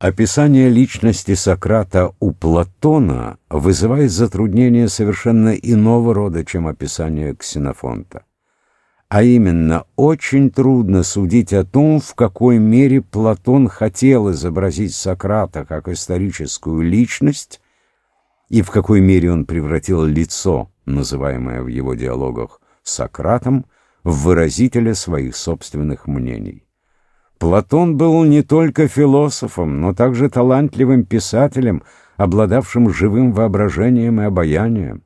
Описание личности Сократа у Платона вызывает затруднения совершенно иного рода, чем описание Ксенофонта. А именно, очень трудно судить о том, в какой мере Платон хотел изобразить Сократа как историческую личность, и в какой мере он превратил лицо, называемое в его диалогах Сократом, в выразителя своих собственных мнений. Платон был не только философом, но также талантливым писателем, обладавшим живым воображением и обаянием.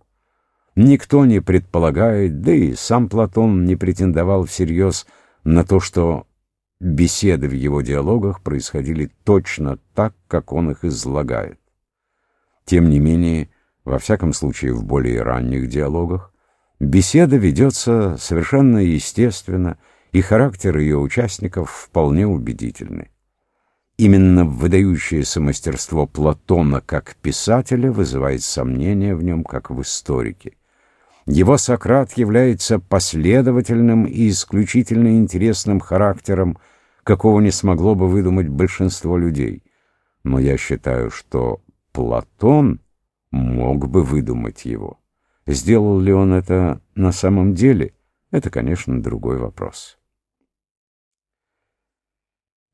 Никто не предполагает, да и сам Платон не претендовал всерьез на то, что беседы в его диалогах происходили точно так, как он их излагает. Тем не менее, во всяком случае в более ранних диалогах, беседа ведется совершенно естественно, и характер ее участников вполне убедительны. Именно выдающееся мастерство Платона как писателя вызывает сомнения в нем как в историке. Его Сократ является последовательным и исключительно интересным характером, какого не смогло бы выдумать большинство людей. Но я считаю, что Платон мог бы выдумать его. Сделал ли он это на самом деле, это, конечно, другой вопрос.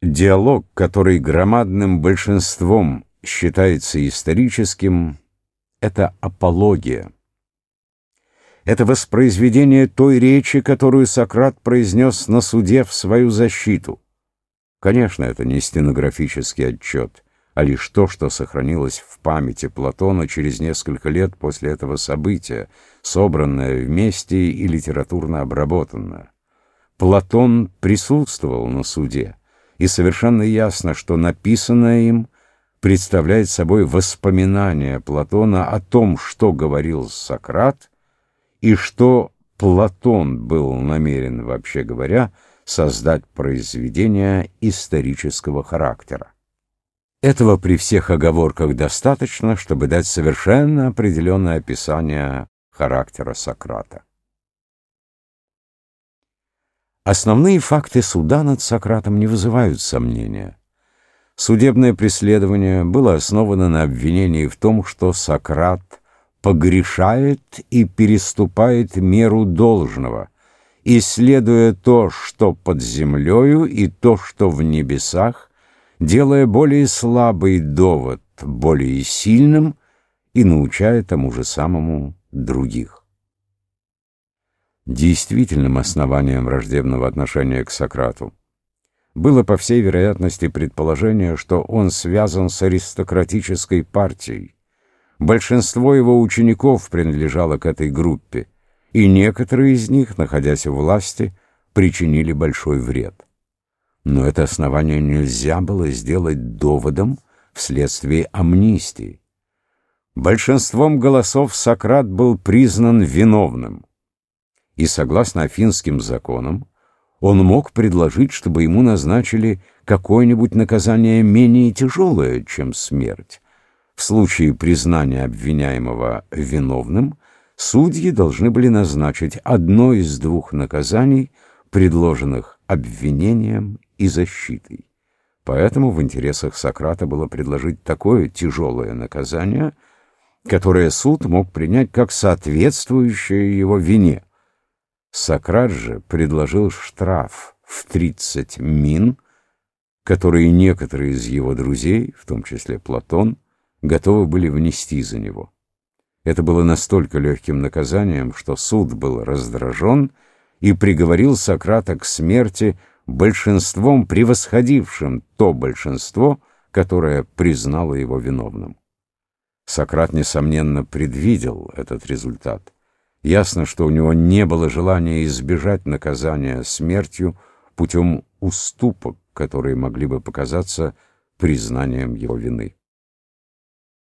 Диалог, который громадным большинством считается историческим, это апология. Это воспроизведение той речи, которую Сократ произнес на суде в свою защиту. Конечно, это не стенографический отчет, а лишь то, что сохранилось в памяти Платона через несколько лет после этого события, собранное вместе и литературно обработанное. Платон присутствовал на суде и совершенно ясно, что написанное им представляет собой воспоминание Платона о том, что говорил Сократ, и что Платон был намерен, вообще говоря, создать произведение исторического характера. Этого при всех оговорках достаточно, чтобы дать совершенно определенное описание характера Сократа. Основные факты суда над Сократом не вызывают сомнения. Судебное преследование было основано на обвинении в том, что Сократ погрешает и переступает меру должного, исследуя то, что под землею, и то, что в небесах, делая более слабый довод более сильным и научая тому же самому других. Действительным основанием враждебного отношения к Сократу было, по всей вероятности, предположение, что он связан с аристократической партией. Большинство его учеников принадлежало к этой группе, и некоторые из них, находясь у власти, причинили большой вред. Но это основание нельзя было сделать доводом вследствие амнистии. Большинством голосов Сократ был признан виновным и, согласно афинским законам, он мог предложить, чтобы ему назначили какое-нибудь наказание менее тяжелое, чем смерть. В случае признания обвиняемого виновным, судьи должны были назначить одно из двух наказаний, предложенных обвинением и защитой. Поэтому в интересах Сократа было предложить такое тяжелое наказание, которое суд мог принять как соответствующее его вине. Сократ же предложил штраф в 30 мин, которые некоторые из его друзей, в том числе Платон, готовы были внести за него. Это было настолько легким наказанием, что суд был раздражен и приговорил Сократа к смерти большинством, превосходившим то большинство, которое признало его виновным. Сократ, несомненно, предвидел этот результат. Ясно, что у него не было желания избежать наказания смертью путем уступок, которые могли бы показаться признанием его вины.